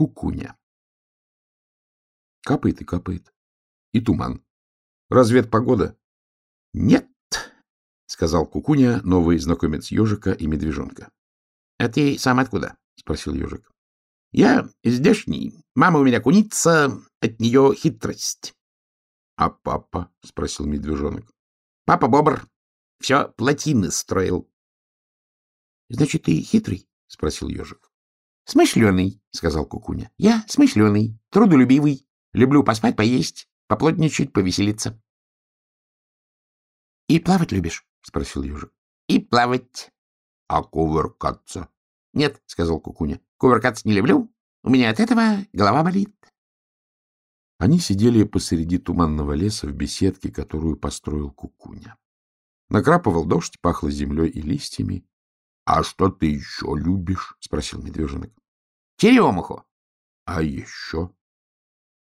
Кукуня. Капает и капает. И туман. Разве это погода? — Нет, — сказал Кукуня, новый знакомец ежика и медвежонка. — А ты сам откуда? — спросил ежик. — Я здешний. Мама у меня куница, от нее хитрость. — А папа? — спросил медвежонок. — Папа бобр. Все плотины строил. — Значит, ты хитрый? — спросил ежик. — Смышленый, — сказал Кукуня. — Я смышленый, трудолюбивый, люблю поспать, поесть, поплотничать, повеселиться. — И плавать любишь? — спросил ежик. — И плавать. — А кувыркаться? — Нет, — сказал Кукуня. — Кувыркаться не люблю. У меня от этого голова болит. Они сидели посреди туманного леса в беседке, которую построил Кукуня. Накрапывал дождь, пахло землей и листьями. — А что ты еще любишь? — спросил медвежонок. — Черемуху. — А еще?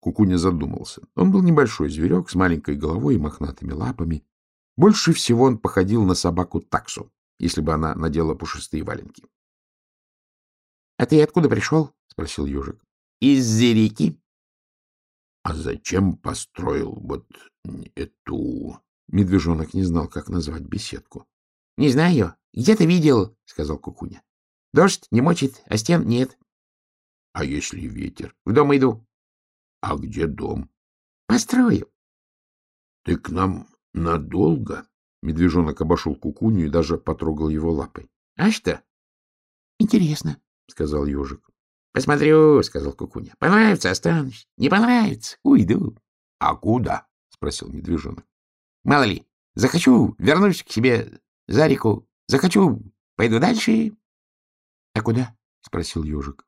Кукуня задумался. Он был небольшой зверек с маленькой головой и мохнатыми лапами. Больше всего он походил на собаку таксу, если бы она надела пушистые валенки. — А ты откуда пришел? — спросил ежик. — Из-за реки. — А зачем построил вот эту... Медвежонок не знал, как назвать беседку. — Не знаю. Где-то видел, — сказал Кукуня. — Дождь не мочит, а стен нет. — А если ветер? — В дом иду. — А где дом? — Построю. — Ты к нам надолго? Медвежонок обошел Кукуню и даже потрогал его лапой. — А что? — Интересно, — сказал ежик. — Посмотрю, — сказал Кукуня. — Понравится — останусь. Не понравится — уйду. — А куда? — спросил медвежонок. — Мало ли, захочу — вернусь к себе за реку. Захочу — пойду дальше. — А куда? — спросил ежик. —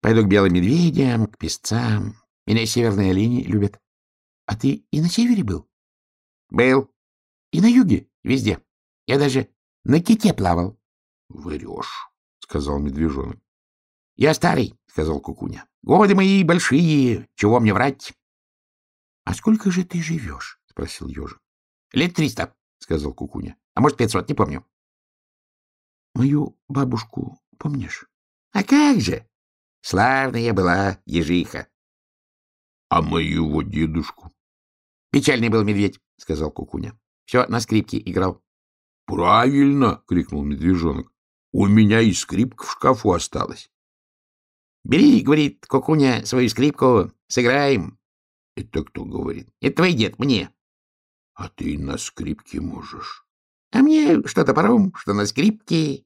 Пойду к белым медведям, к песцам. Меня северные олени любят. — А ты и на севере был? — Был. — И на юге, везде. Я даже на ките плавал. — Врешь, — сказал медвежонок. — Я старый, — сказал Кукуня. — Годы мои большие, чего мне врать? — А сколько же ты живешь? — спросил ежик. — Лет триста, — сказал Кукуня. — А может, пятьсот, не помню. — Мою бабушку помнишь? — А как же! Славная была ежиха. — А моего дедушку? — Печальный был медведь, — сказал Кукуня. — Все на скрипке играл. — Правильно! — крикнул медвежонок. — У меня и скрипка в шкафу осталась. — Бери, — говорит Кукуня, — свою скрипку, сыграем. — Это кто говорит? — Это твой дед, мне. — А ты на скрипке можешь. — А мне что топором, что на скрипке.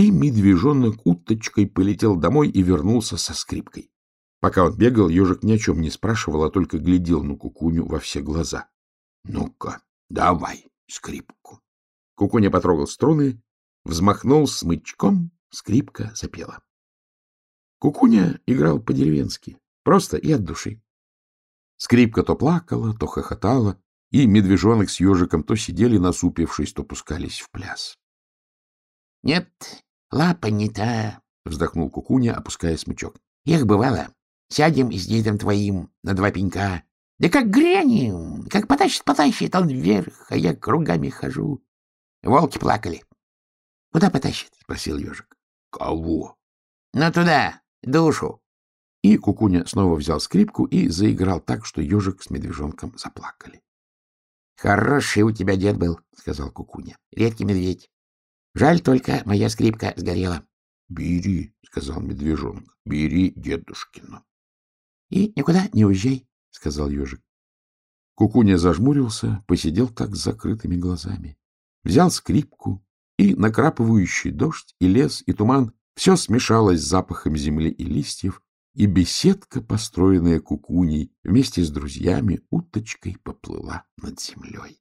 И медвежонок уточкой полетел домой и вернулся со скрипкой. Пока он бегал, ежик ни о чем не спрашивал, а только глядел на Кукуню во все глаза. — Ну-ка, давай скрипку. Кукуня потрогал струны, взмахнул смычком, скрипка запела. Кукуня играл по-деревенски, просто и от души. Скрипка то плакала, то хохотала, и медвежонок с ежиком то сидели насупившись, то пускались в пляс. — Нет, лапа не та, — вздохнул Кукуня, опуская смычок. — Эх, бывало, сядем с дедом твоим на два пенька. Да как грянем, как потащит, потащит он вверх, а я кругами хожу. Волки плакали. — Куда потащит? — спросил ежик. — Кого? — Ну, туда, душу. И Кукуня снова взял скрипку и заиграл так, что ежик с медвежонком заплакали. — Хороший у тебя дед был, — сказал Кукуня. — Редкий медведь. Жаль только, моя скрипка сгорела. — Бери, — сказал медвежонок, — бери дедушкину. — И никуда не уезжай, — сказал ежик. Кукуня зажмурился, посидел так с закрытыми глазами. Взял скрипку, и накрапывающий дождь, и лес, и туман все смешалось с запахом земли и листьев, и беседка, построенная кукуней, вместе с друзьями уточкой поплыла над землей.